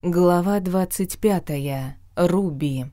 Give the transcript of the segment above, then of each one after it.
Глава 25. Руби.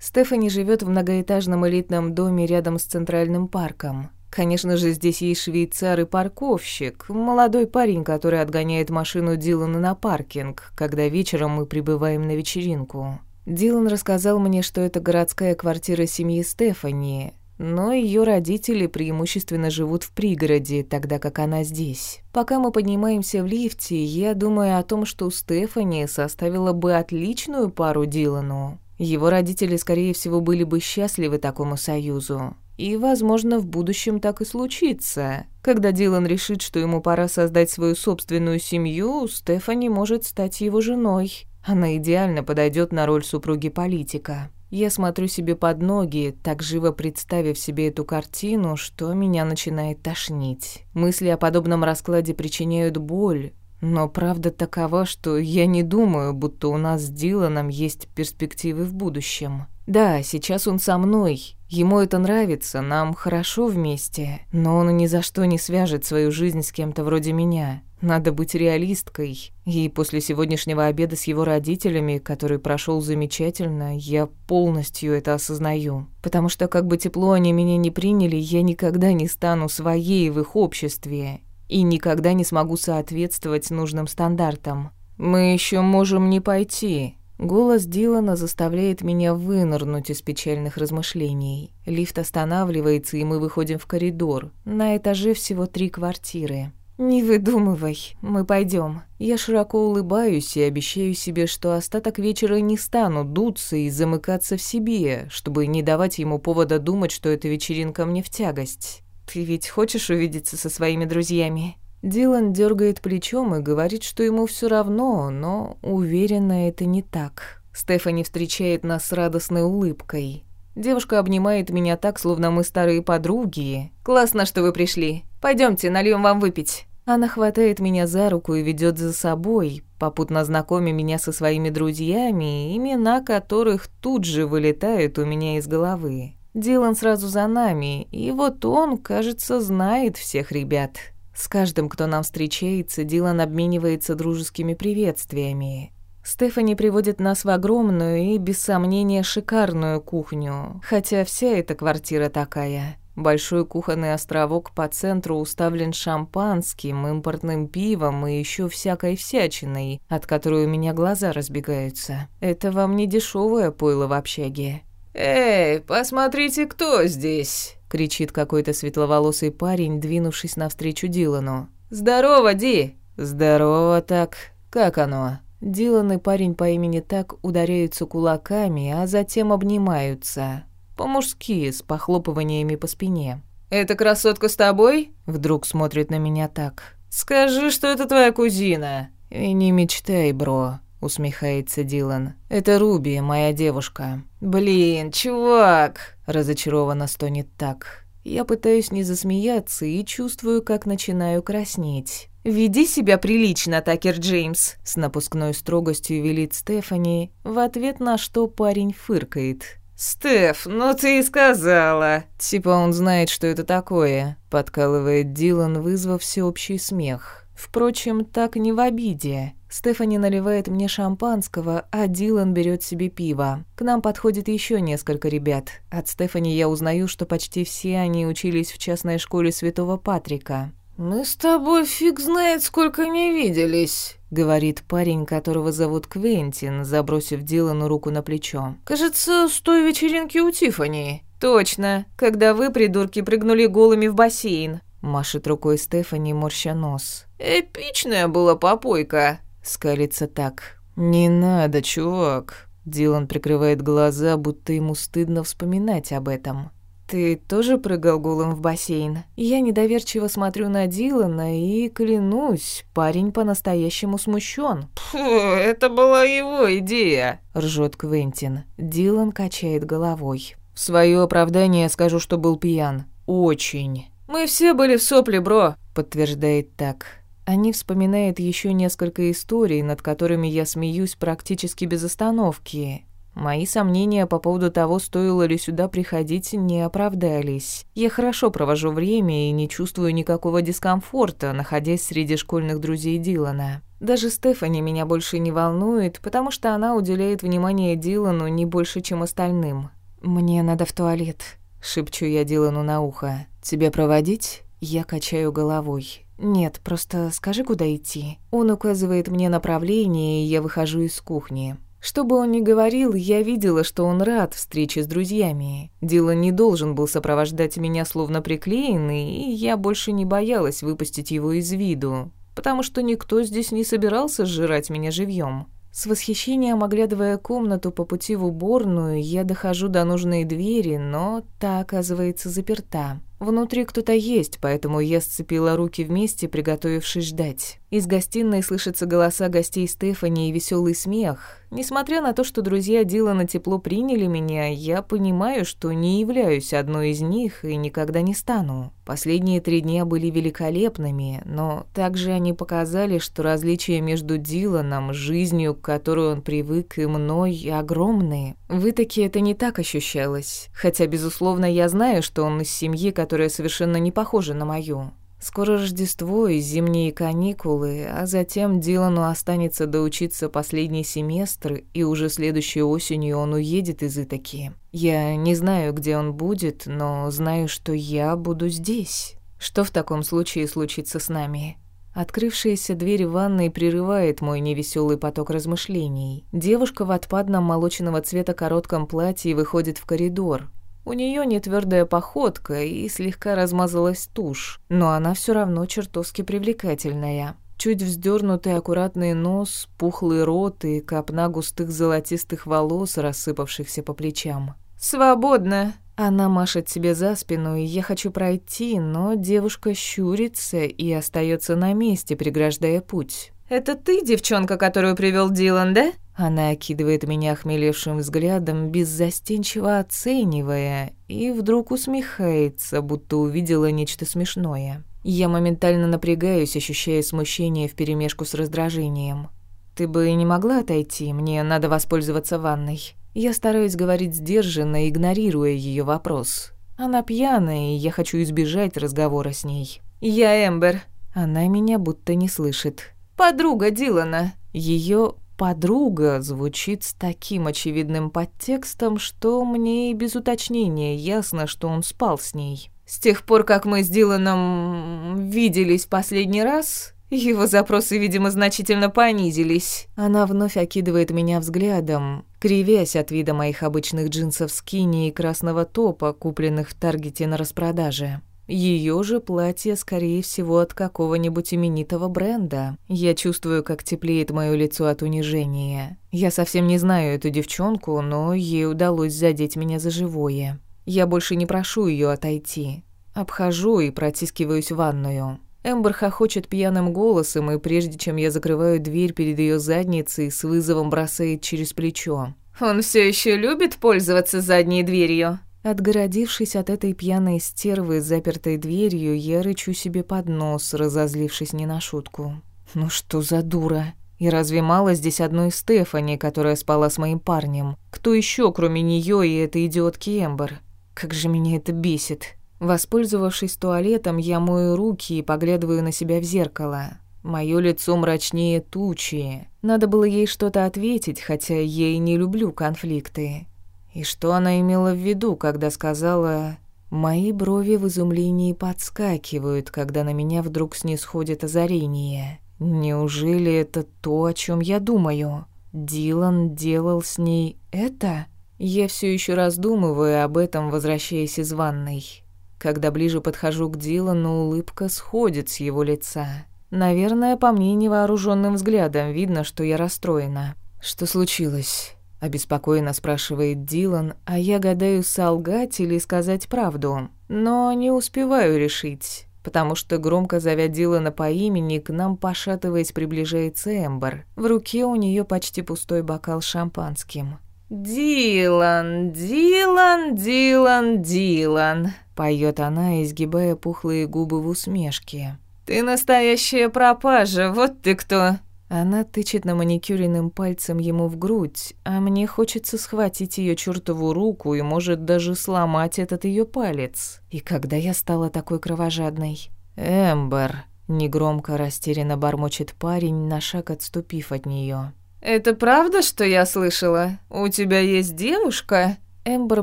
Стефани живет в многоэтажном элитном доме рядом с Центральным парком. Конечно же, здесь есть швейцар и парковщик, молодой парень, который отгоняет машину Дилана на паркинг, когда вечером мы прибываем на вечеринку. Дилан рассказал мне, что это городская квартира семьи Стефани, но ее родители преимущественно живут в пригороде, тогда как она здесь. Пока мы поднимаемся в лифте, я думаю о том, что Стефани составила бы отличную пару Дилану. Его родители, скорее всего, были бы счастливы такому союзу. И, возможно, в будущем так и случится. Когда Дилан решит, что ему пора создать свою собственную семью, Стефани может стать его женой. Она идеально подойдет на роль супруги политика. Я смотрю себе под ноги, так живо представив себе эту картину, что меня начинает тошнить. Мысли о подобном раскладе причиняют боль, но правда такова, что я не думаю, будто у нас с Диланом есть перспективы в будущем. Да, сейчас он со мной, ему это нравится, нам хорошо вместе, но он ни за что не свяжет свою жизнь с кем-то вроде меня. Надо быть реалисткой. И после сегодняшнего обеда с его родителями, который прошел замечательно, я полностью это осознаю. Потому что как бы тепло они меня не приняли, я никогда не стану своей в их обществе и никогда не смогу соответствовать нужным стандартам. Мы еще можем не пойти. Голос Дилана заставляет меня вынырнуть из печальных размышлений. Лифт останавливается, и мы выходим в коридор. На этаже всего три квартиры. «Не выдумывай, мы пойдем. Я широко улыбаюсь и обещаю себе, что остаток вечера не стану дуться и замыкаться в себе, чтобы не давать ему повода думать, что эта вечеринка мне в тягость. Ты ведь хочешь увидеться со своими друзьями?» Дилан дергает плечом и говорит, что ему все равно, но уверенно это не так. Стефани встречает нас с радостной улыбкой. Девушка обнимает меня так, словно мы старые подруги. «Классно, что вы пришли. Пойдемте, нальем вам выпить». Она хватает меня за руку и ведет за собой, попутно знакомя меня со своими друзьями, имена которых тут же вылетают у меня из головы. Дилан сразу за нами, и вот он, кажется, знает всех ребят. С каждым, кто нам встречается, Дилан обменивается дружескими приветствиями. Стефани приводит нас в огромную и, без сомнения, шикарную кухню, хотя вся эта квартира такая. Большой кухонный островок по центру уставлен шампанским, импортным пивом и еще всякой всячиной, от которой у меня глаза разбегаются. Это вам не дешевое пойло в общаге. «Эй, посмотрите, кто здесь!» — кричит какой-то светловолосый парень, двинувшись навстречу Дилану. «Здорово, Ди!» «Здорово так. Как оно?» Дилан и парень по имени Так ударяются кулаками, а затем обнимаются. По-мужски, с похлопываниями по спине. «Эта красотка с тобой?» Вдруг смотрит на меня так. «Скажи, что это твоя кузина». «И не мечтай, бро», усмехается Дилан. «Это Руби, моя девушка». «Блин, чувак!» разочарованно стонет так. Я пытаюсь не засмеяться и чувствую, как начинаю краснеть. «Веди себя прилично, Такер Джеймс», — с напускной строгостью велит Стефани, в ответ на что парень фыркает. «Стеф, ну ты и сказала!» «Типа он знает, что это такое», — подкалывает Дилан, вызвав всеобщий смех. Впрочем, так не в обиде. Стефани наливает мне шампанского, а Дилан берет себе пиво. К нам подходит еще несколько ребят. От Стефани я узнаю, что почти все они учились в частной школе Святого Патрика. «Мы с тобой фиг знает, сколько не виделись», — говорит парень, которого зовут Квентин, забросив Дилану руку на плечо. «Кажется, с той вечеринки у Тифани. «Точно, когда вы, придурки, прыгнули голыми в бассейн», — машет рукой Стефани, морща нос. «Эпичная была попойка», — скалится так. «Не надо, чувак». Дилан прикрывает глаза, будто ему стыдно вспоминать об этом. «Ты тоже прыгал голым в бассейн?» Я недоверчиво смотрю на Дилана и, клянусь, парень по-настоящему смущен. «Фу, это была его идея», — ржет Квентин. Дилан качает головой. «В своё оправдание скажу, что был пьян. Очень». «Мы все были в сопле, бро», — подтверждает так. Они вспоминают еще несколько историй, над которыми я смеюсь практически без остановки. Мои сомнения по поводу того, стоило ли сюда приходить, не оправдались. Я хорошо провожу время и не чувствую никакого дискомфорта, находясь среди школьных друзей Дилана. Даже Стефани меня больше не волнует, потому что она уделяет внимание Дилану не больше, чем остальным. «Мне надо в туалет», — шепчу я Дилану на ухо. «Тебя проводить?» Я качаю головой. «Нет, просто скажи, куда идти». Он указывает мне направление, и я выхожу из кухни. Что бы он ни говорил, я видела, что он рад встрече с друзьями. Дилан не должен был сопровождать меня словно приклеенный, и я больше не боялась выпустить его из виду, потому что никто здесь не собирался сжирать меня живьем. С восхищением оглядывая комнату по пути в уборную, я дохожу до нужной двери, но та оказывается заперта. Внутри кто-то есть, поэтому я сцепила руки вместе, приготовившись ждать. Из гостиной слышатся голоса гостей Стефани и веселый смех. Несмотря на то, что друзья Дилана тепло приняли меня, я понимаю, что не являюсь одной из них и никогда не стану. Последние три дня были великолепными, но также они показали, что различия между Диланом, жизнью, к которой он привык, и мной огромные. В Итаке это не так ощущалось. Хотя, безусловно, я знаю, что он из семьи, которая совершенно не похожа на мою. Скоро Рождество и зимние каникулы, а затем Дилану останется доучиться последний семестр, и уже следующей осенью он уедет из Итаки. Я не знаю, где он будет, но знаю, что я буду здесь. Что в таком случае случится с нами? Открывшаяся дверь ванной прерывает мой невеселый поток размышлений. Девушка в отпадном молочного цвета коротком платье выходит в коридор. У нее не твердая походка и слегка размазалась тушь, но она все равно чертовски привлекательная. Чуть вздернутый аккуратный нос, пухлый рот и копна густых золотистых волос, рассыпавшихся по плечам. «Свободно!» Она машет себе за спину, и я хочу пройти, но девушка щурится и остается на месте, преграждая путь. «Это ты, девчонка, которую привел Дилан, да?» Она окидывает меня хмелевшим взглядом, беззастенчиво оценивая, и вдруг усмехается, будто увидела нечто смешное. Я моментально напрягаюсь, ощущая смущение вперемешку с раздражением. «Ты бы не могла отойти? Мне надо воспользоваться ванной». Я стараюсь говорить сдержанно, игнорируя ее вопрос. Она пьяная, и я хочу избежать разговора с ней. «Я Эмбер». Она меня будто не слышит. «Подруга Дилана». Ее «подруга» звучит с таким очевидным подтекстом, что мне и без уточнения ясно, что он спал с ней. С тех пор, как мы с Диланом виделись последний раз, его запросы, видимо, значительно понизились. Она вновь окидывает меня взглядом, кривясь от вида моих обычных джинсов скини и красного топа, купленных в Таргете на распродаже. Ее же платье, скорее всего, от какого-нибудь именитого бренда. Я чувствую, как теплеет мое лицо от унижения. Я совсем не знаю эту девчонку, но ей удалось задеть меня за живое. Я больше не прошу ее отойти. Обхожу и протискиваюсь в ванную. Эмбер хохочет пьяным голосом, и прежде чем я закрываю дверь перед ее задницей, с вызовом бросает через плечо. «Он все еще любит пользоваться задней дверью?» Отгородившись от этой пьяной стервы с запертой дверью, я рычу себе под нос, разозлившись не на шутку. «Ну что за дура?» И разве мало здесь одной Стефани, которая спала с моим парнем? Кто еще, кроме нее и этой идиотки Эмбер? Как же меня это бесит. Воспользовавшись туалетом, я мою руки и поглядываю на себя в зеркало. Моё лицо мрачнее тучи. Надо было ей что-то ответить, хотя я и не люблю конфликты. И что она имела в виду, когда сказала... Мои брови в изумлении подскакивают, когда на меня вдруг снисходит озарение. Неужели это то, о чем я думаю? Дилан делал с ней это? Я все еще раздумываю об этом, возвращаясь из ванной. Когда ближе подхожу к Дилану, улыбка сходит с его лица. Наверное, по мне невооруженным взглядом видно, что я расстроена. Что случилось? Обеспокоенно спрашивает Дилан, а я гадаю, солгать или сказать правду. Но не успеваю решить, потому что громко зовя Дилана по имени, к нам, пошатываясь, приближается Эмбер. В руке у нее почти пустой бокал шампанским. «Дилан, Дилан, Дилан, Дилан», — поет она, изгибая пухлые губы в усмешке. «Ты настоящая пропажа, вот ты кто!» Она тычет на маникюренным пальцем ему в грудь, а мне хочется схватить ее чертову руку и, может, даже сломать этот ее палец. И когда я стала такой кровожадной? «Эмбер», — негромко растерянно бормочет парень, на шаг отступив от нее. «Это правда, что я слышала? У тебя есть девушка?» Эмбер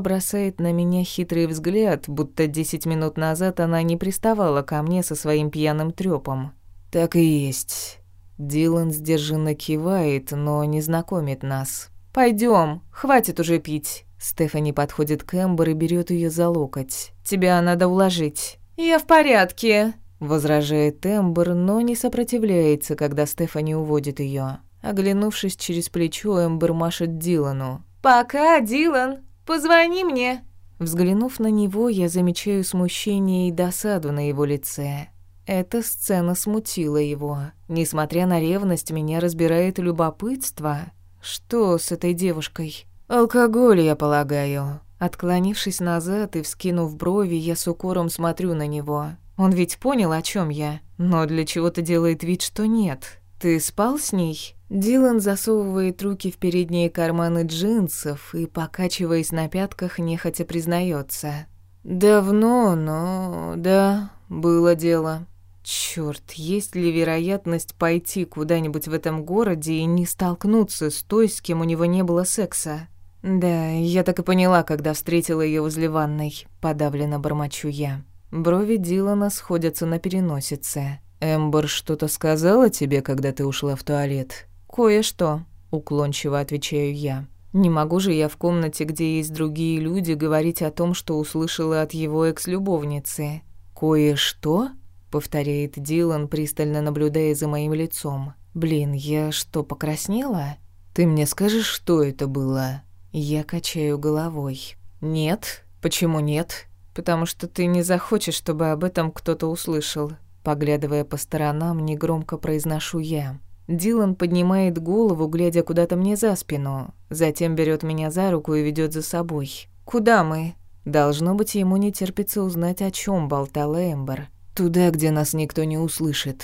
бросает на меня хитрый взгляд, будто десять минут назад она не приставала ко мне со своим пьяным трёпом. «Так и есть». Дилан сдержанно кивает, но не знакомит нас. Пойдем, хватит уже пить». Стефани подходит к Эмбер и берет ее за локоть. «Тебя надо уложить». «Я в порядке», — возражает Эмбер, но не сопротивляется, когда Стефани уводит ее. Оглянувшись через плечо, Эмбер машет Дилану. «Пока, Дилан, позвони мне». Взглянув на него, я замечаю смущение и досаду на его лице. Эта сцена смутила его. Несмотря на ревность, меня разбирает любопытство. Что с этой девушкой? Алкоголь, я полагаю. Отклонившись назад и вскинув брови, я с укором смотрю на него. Он ведь понял, о чем я, но для чего-то делает вид, что нет. Ты спал с ней? Дилан засовывает руки в передние карманы джинсов и, покачиваясь на пятках, нехотя признается. «Давно, но... да, было дело». Чёрт, есть ли вероятность пойти куда-нибудь в этом городе и не столкнуться с той, с кем у него не было секса? Да, я так и поняла, когда встретила её возле ванной. Подавленно бормочу я. Брови Дилана сходятся на переносице. «Эмбер что-то сказала тебе, когда ты ушла в туалет?» «Кое-что», — уклончиво отвечаю я. «Не могу же я в комнате, где есть другие люди, говорить о том, что услышала от его экс-любовницы». «Кое-что?» Повторяет Дилан, пристально наблюдая за моим лицом. Блин, я что, покраснела? Ты мне скажешь, что это было? Я качаю головой. Нет. Почему нет? Потому что ты не захочешь, чтобы об этом кто-то услышал. Поглядывая по сторонам, негромко произношу я. Дилан поднимает голову, глядя куда-то мне за спину, затем берет меня за руку и ведет за собой. Куда мы? Должно быть, ему не терпится узнать, о чем болтала Эмбер. Туда, где нас никто не услышит.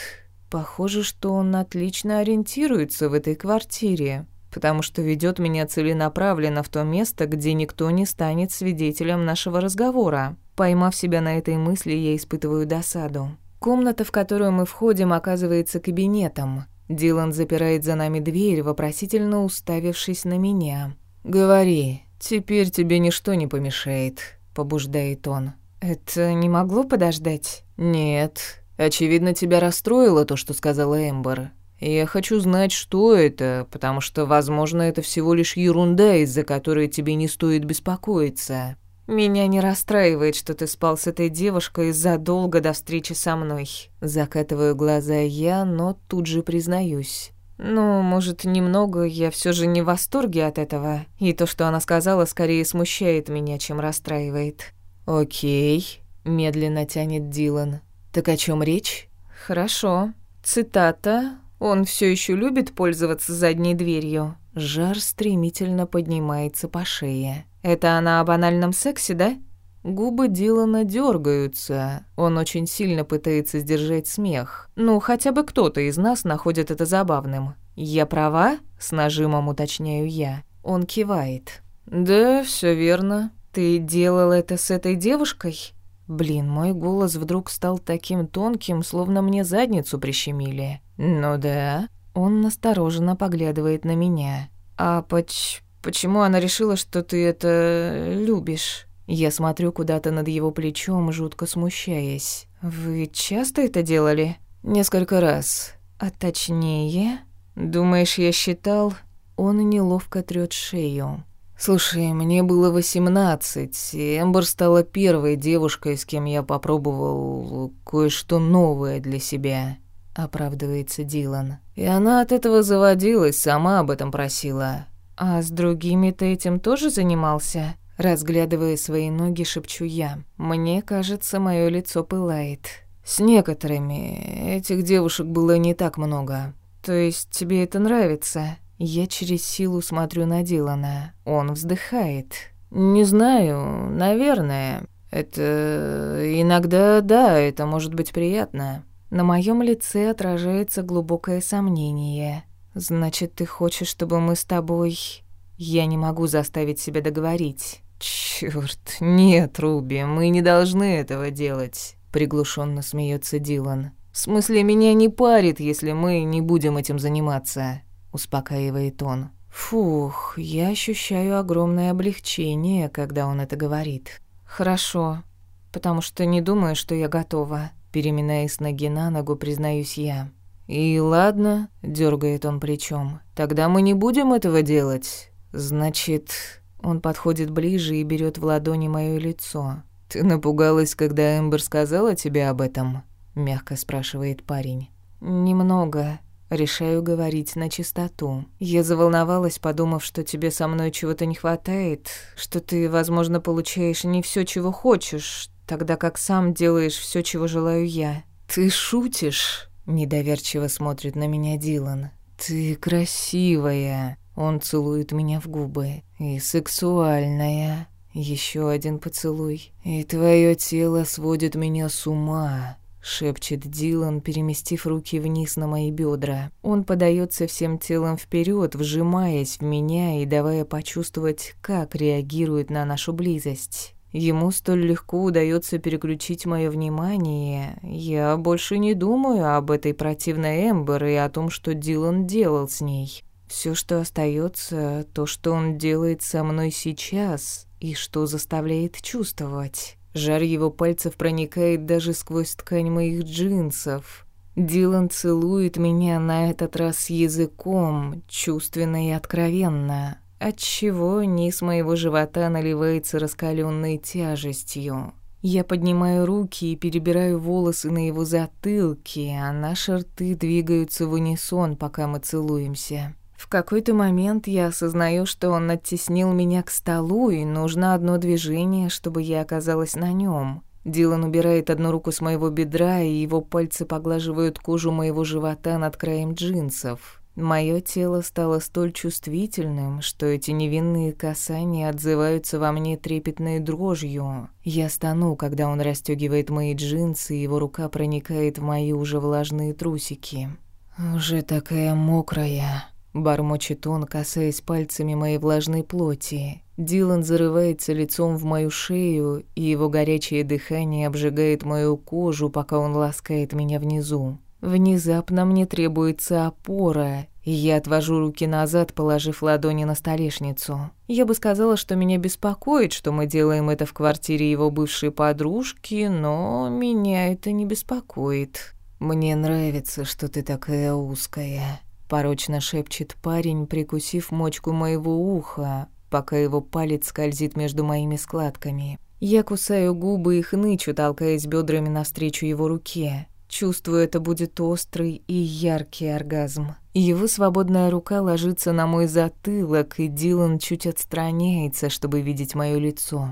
Похоже, что он отлично ориентируется в этой квартире, потому что ведет меня целенаправленно в то место, где никто не станет свидетелем нашего разговора. Поймав себя на этой мысли, я испытываю досаду. Комната, в которую мы входим, оказывается кабинетом. Дилан запирает за нами дверь, вопросительно уставившись на меня. «Говори, теперь тебе ничто не помешает», — побуждает он. «Это не могло подождать?» «Нет. Очевидно, тебя расстроило то, что сказала Эмбер. Я хочу знать, что это, потому что, возможно, это всего лишь ерунда, из-за которой тебе не стоит беспокоиться». «Меня не расстраивает, что ты спал с этой девушкой задолго до встречи со мной». Закатываю глаза я, но тут же признаюсь. «Ну, может, немного, я все же не в восторге от этого, и то, что она сказала, скорее смущает меня, чем расстраивает». «Окей», — медленно тянет Дилан. «Так о чем речь?» «Хорошо. Цитата. Он все еще любит пользоваться задней дверью». Жар стремительно поднимается по шее. «Это она о банальном сексе, да?» Губы Дилана дергаются. Он очень сильно пытается сдержать смех. Ну, хотя бы кто-то из нас находит это забавным. «Я права?» — с нажимом уточняю я. Он кивает. «Да, все верно. «Ты делал это с этой девушкой?» Блин, мой голос вдруг стал таким тонким, словно мне задницу прищемили. «Ну да». Он настороженно поглядывает на меня. «А поч... почему она решила, что ты это любишь?» Я смотрю куда-то над его плечом, жутко смущаясь. «Вы часто это делали?» «Несколько раз. А точнее...» «Думаешь, я считал?» Он неловко трёт шею. «Слушай, мне было восемнадцать, и Эмбер стала первой девушкой, с кем я попробовал кое-что новое для себя», — оправдывается Дилан. «И она от этого заводилась, сама об этом просила». «А с другими ты этим тоже занимался?» Разглядывая свои ноги, шепчу я. «Мне кажется, мое лицо пылает». «С некоторыми этих девушек было не так много». «То есть тебе это нравится?» Я через силу смотрю на Дилана. Он вздыхает. «Не знаю, наверное. Это... иногда, да, это может быть приятно». На моем лице отражается глубокое сомнение. Значит, ты хочешь, чтобы мы с тобой... Я не могу заставить себя договорить. Чёрт, нет, Руби, мы не должны этого делать. Приглушенно смеется Дилан. В смысле, меня не парит, если мы не будем этим заниматься, успокаивает он. Фух, я ощущаю огромное облегчение, когда он это говорит. Хорошо, потому что не думаю, что я готова. Переминаясь ноги на ногу, признаюсь я. «И ладно», — дергает он плечом, — «тогда мы не будем этого делать. Значит...» Он подходит ближе и берет в ладони мое лицо. «Ты напугалась, когда Эмбер сказала тебе об этом?» — мягко спрашивает парень. «Немного», Решаю говорить на чистоту. Я заволновалась, подумав, что тебе со мной чего-то не хватает, что ты, возможно, получаешь не все, чего хочешь, тогда как сам делаешь все, чего желаю я. Ты шутишь? Недоверчиво смотрит на меня Дилан. Ты красивая. Он целует меня в губы. И сексуальная. Еще один поцелуй. И твое тело сводит меня с ума шепчет Дилан, переместив руки вниз на мои бедра. Он подается всем телом вперед, вжимаясь в меня и давая почувствовать, как реагирует на нашу близость. Ему столь легко удается переключить мое внимание. Я больше не думаю об этой противной Эмбер и о том, что Дилан делал с ней. Все, что остается, то, что он делает со мной сейчас и что заставляет чувствовать. Жар его пальцев проникает даже сквозь ткань моих джинсов. Дилан целует меня на этот раз языком, чувственно и откровенно, отчего низ моего живота наливается раскаленной тяжестью. Я поднимаю руки и перебираю волосы на его затылке, а наши рты двигаются в унисон, пока мы целуемся. В какой-то момент я осознаю, что он оттеснил меня к столу, и нужно одно движение, чтобы я оказалась на нем. Дилан убирает одну руку с моего бедра, и его пальцы поглаживают кожу моего живота над краем джинсов. Моё тело стало столь чувствительным, что эти невинные касания отзываются во мне трепетной дрожью. Я стану, когда он расстёгивает мои джинсы, и его рука проникает в мои уже влажные трусики. «Уже такая мокрая», Бормочет он, касаясь пальцами моей влажной плоти. Дилан зарывается лицом в мою шею, и его горячее дыхание обжигает мою кожу, пока он ласкает меня внизу. Внезапно мне требуется опора, и я отвожу руки назад, положив ладони на столешницу. Я бы сказала, что меня беспокоит, что мы делаем это в квартире его бывшей подружки, но меня это не беспокоит. Мне нравится, что ты такая узкая. Порочно шепчет парень, прикусив мочку моего уха, пока его палец скользит между моими складками. Я кусаю губы и хнычу, толкаясь бедрами навстречу его руке. Чувствую, это будет острый и яркий оргазм. Его свободная рука ложится на мой затылок, и Дилан чуть отстраняется, чтобы видеть моё лицо.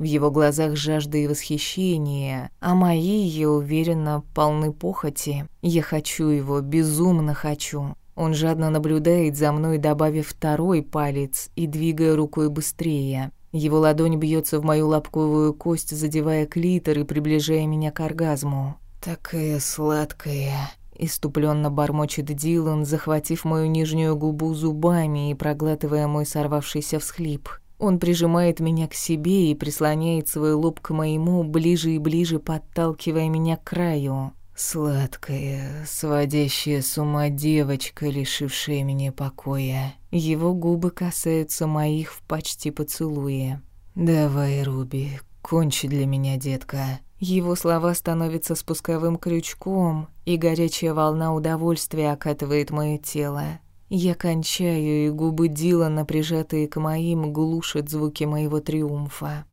В его глазах жажда и восхищение, а мои, я уверена, полны похоти. Я хочу его, безумно хочу. Он жадно наблюдает за мной, добавив второй палец и двигая рукой быстрее. Его ладонь бьется в мою лобковую кость, задевая клитор и приближая меня к оргазму. «Такая сладкая», — иступленно бормочет Дилан, захватив мою нижнюю губу зубами и проглатывая мой сорвавшийся всхлип. Он прижимает меня к себе и прислоняет свой лоб к моему, ближе и ближе подталкивая меня к краю. Сладкая, сводящая с ума девочка, лишившая меня покоя. Его губы касаются моих в почти поцелуе. «Давай, Руби, кончи для меня, детка». Его слова становятся спусковым крючком, и горячая волна удовольствия окатывает мое тело. Я кончаю, и губы Дилана, прижатые к моим, глушат звуки моего триумфа.